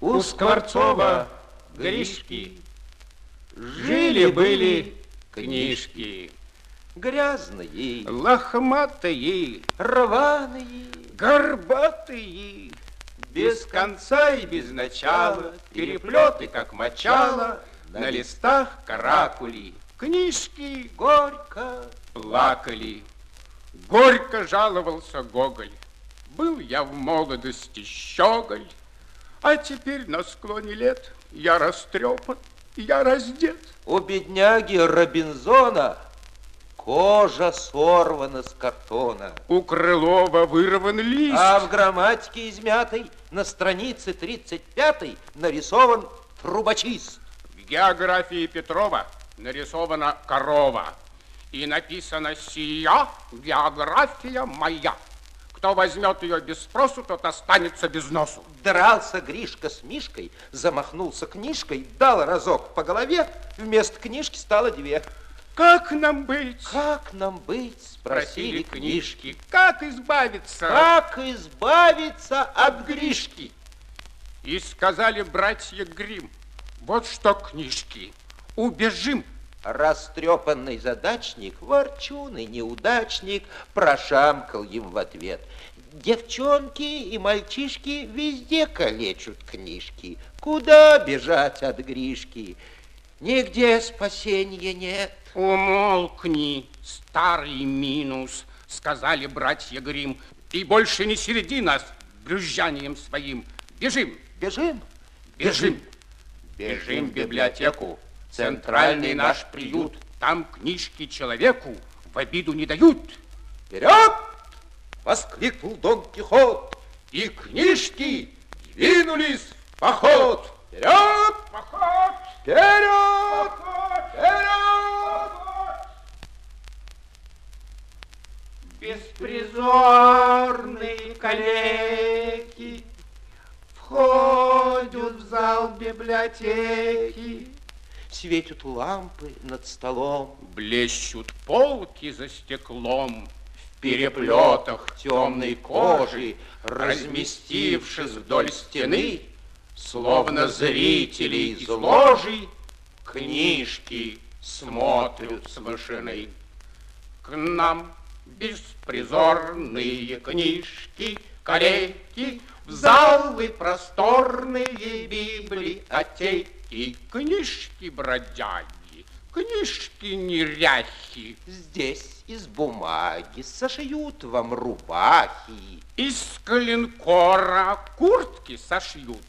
У Скворцова Гришки. Жили-были книжки. Грязные, Лохматые, рваные, горбатые. Без конца и без начала. Переплеты, как мочало На листах каракули. Книжки горько. плакали. Горько жаловался Гоголь. Был я в молодости щеголь А теперь на склоне лет Я растрепан, я раздет У бедняги Робинзона кожа сорвана с картона. У Крылова вырван лист А в грамматике измятой на странице 35 нарисован трубочист. В географии Петрова нарисована корова и написано «Сия география моя». Кто возьмет ее без спросу, тот останется без носу. Дрался Гришка с Мишкой, замахнулся книжкой, дал разок по голове, вместо книжки стало две. Как нам быть? Как нам быть, спросили книжки. Как избавиться? Как избавиться от Гришки? И сказали братья Грим, вот что книжки, убежим. Растрепанный задачник, ворчун и неудачник, прошамкал им в ответ. Девчонки и мальчишки везде калечут книжки. Куда бежать от Гришки? Нигде спасения нет. Умолкни, старый минус, сказали братья Грим, и больше не середи нас брюзжанием своим. Бежим, Бежим? бежим, бежим в библиотеку, центральный наш приют. Там книжки человеку в обиду не дают. Вперед! Воскликнул Дон Кихот. И книжки двинулись в поход. Вперед! Поход! Вперед! Поход! Вперед! Беспризорные калеки Входят в зал библиотеки. Светят лампы над столом. Блещут полки за стеклом, в переплетах темной кожи, разместившись вдоль стены, словно зрители из ложи, книжки смотрят с вышины. К нам беспризорные книжки, калеки, в залы просторные библиотеки, книжки бродяги, книжки неряхи, Здесь из бумаги сошьют вам рубахи. из коленкора куртки сошьют,